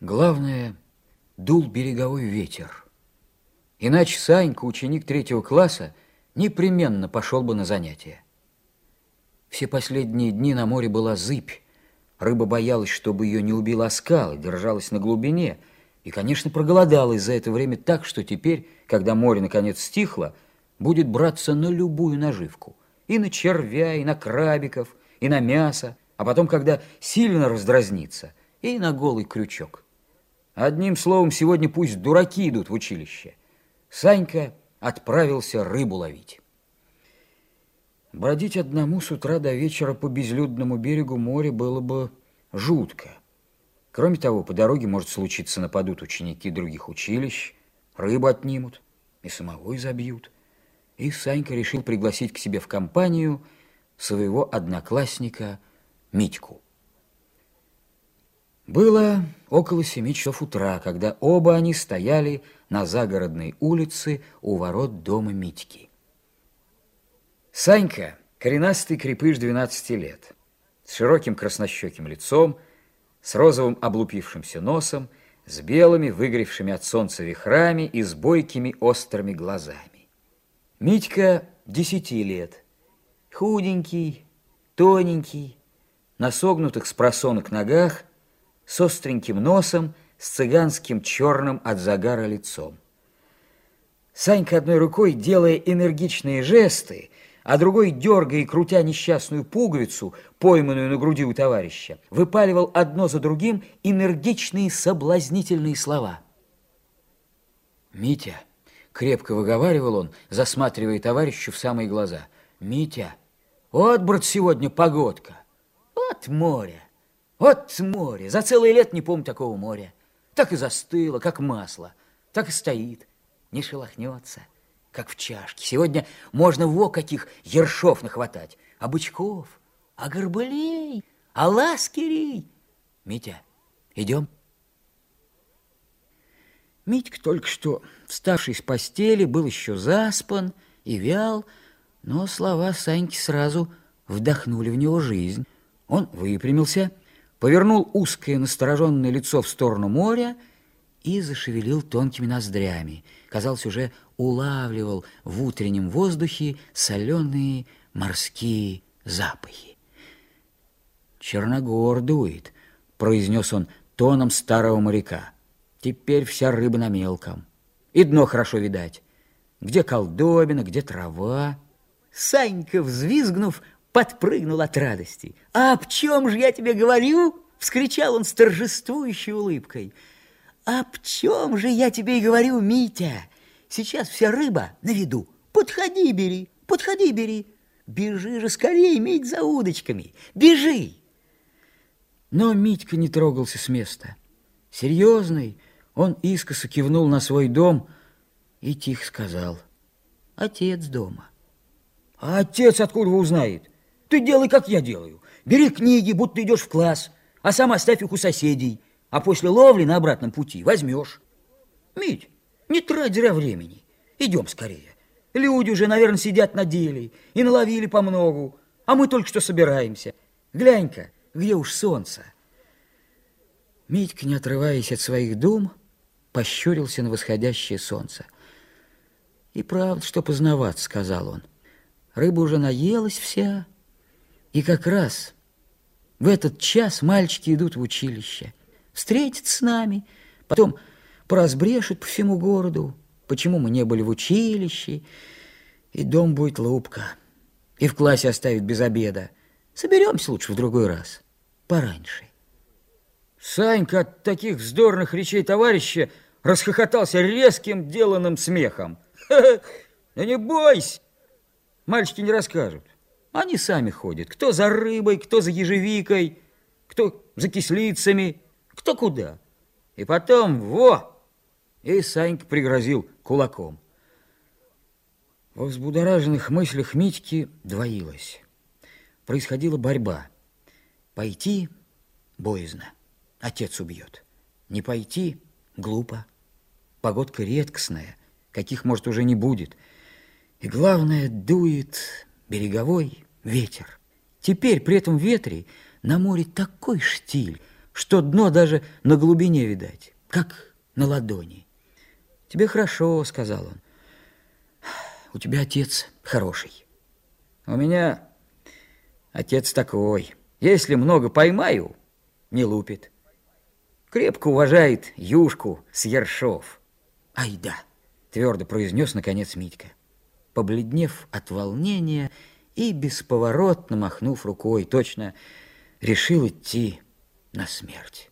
Главное, дул береговой ветер. Иначе Санька, ученик третьего класса, непременно пошел бы на занятия. Все последние дни на море была зыбь. Рыба боялась, чтобы ее не убила оскал, держалась на глубине. И, конечно, проголодалась за это время так, что теперь, когда море наконец стихло, будет браться на любую наживку. И на червя, и на крабиков, и на мясо, а потом, когда сильно раздразнится, и на голый крючок. Одним словом, сегодня пусть дураки идут в училище. Санька отправился рыбу ловить. Бродить одному с утра до вечера по безлюдному берегу моря было бы жутко. Кроме того, по дороге может случиться нападут ученики других училищ, рыбу отнимут и самого изобьют. И Санька решил пригласить к себе в компанию своего одноклассника Митьку. Было около семи часов утра, когда оба они стояли на загородной улице у ворот дома Митьки. Санька, коренастый крепыш 12 лет, с широким краснощеким лицом, с розовым облупившимся носом, с белыми, выгоревшими от солнца вихрами и с бойкими острыми глазами. Митька десяти лет, худенький, тоненький, на согнутых с просонок ногах, с остреньким носом, с цыганским черным от загара лицом. Санька одной рукой, делая энергичные жесты, а другой, дергая и крутя несчастную пуговицу, пойманную на груди у товарища, выпаливал одно за другим энергичные соблазнительные слова. «Митя!» — крепко выговаривал он, засматривая товарищу в самые глаза. «Митя! Вот, брат, сегодня погодка! Вот море! Вот море, за целое лет не помню такого моря. Так и застыло, как масло, так и стоит, не шелохнется, как в чашке. Сегодня можно во каких ершов нахватать, а бычков, а горбылей, а ласкерей. Митя, идем? Митька только что, вставший с постели, был еще заспан и вял, но слова Саньки сразу вдохнули в него жизнь. Он выпрямился повернул узкое настороженное лицо в сторону моря и зашевелил тонкими ноздрями. Казалось, уже улавливал в утреннем воздухе соленые морские запахи. «Черногор дует», — произнес он тоном старого моряка. «Теперь вся рыба на мелком. И дно хорошо видать. Где колдобина, где трава». Санька, взвизгнув, подпрыгнул от радости. «А об чем же я тебе говорю?» — вскричал он с торжествующей улыбкой. «Об чем же я тебе и говорю, Митя? Сейчас вся рыба на виду. Подходи, бери, подходи, бери. Бежи же скорее, Мить, за удочками. Бежи!» Но Митька не трогался с места. Серьезный, он искоса кивнул на свой дом и тихо сказал. «Отец дома». «А отец откуда узнает?» Ты делай, как я делаю. Бери книги, будто идешь в класс, а сам оставь их у соседей, а после ловли на обратном пути возьмешь. Мить, не трать зря времени. Идем скорее. Люди уже, наверное, сидят на деле и наловили по многу, а мы только что собираемся. Глянь-ка, где уж солнце. Митька, не отрываясь от своих дум, пощурился на восходящее солнце. «И правда, что познаваться», — сказал он. «Рыба уже наелась вся». И как раз в этот час мальчики идут в училище, встретятся с нами, потом поразбрешут по всему городу, почему мы не были в училище, и дом будет лупка, и в классе оставят без обеда. Соберемся лучше в другой раз, пораньше. Санька от таких вздорных речей товарища расхохотался резким деланным смехом. Да не бойся, мальчики не расскажут. Они сами ходят. Кто за рыбой, кто за ежевикой, кто за кислицами, кто куда. И потом, во! И Санька пригрозил кулаком. Во взбудораженных мыслях Митьки двоилось. Происходила борьба. Пойти боязно, отец убьет. Не пойти глупо. Погодка редкостная, каких, может, уже не будет. И главное, дует береговой ветер. Теперь при этом ветре на море такой штиль, что дно даже на глубине видать, как на ладони. «Тебе хорошо», — сказал он. «У тебя отец хороший. У меня отец такой. Если много поймаю, не лупит. Крепко уважает юшку с ершов. Ай да, твердо произнес наконец Митька. Побледнев от волнения и бесповоротно махнув рукой, точно решил идти на смерть.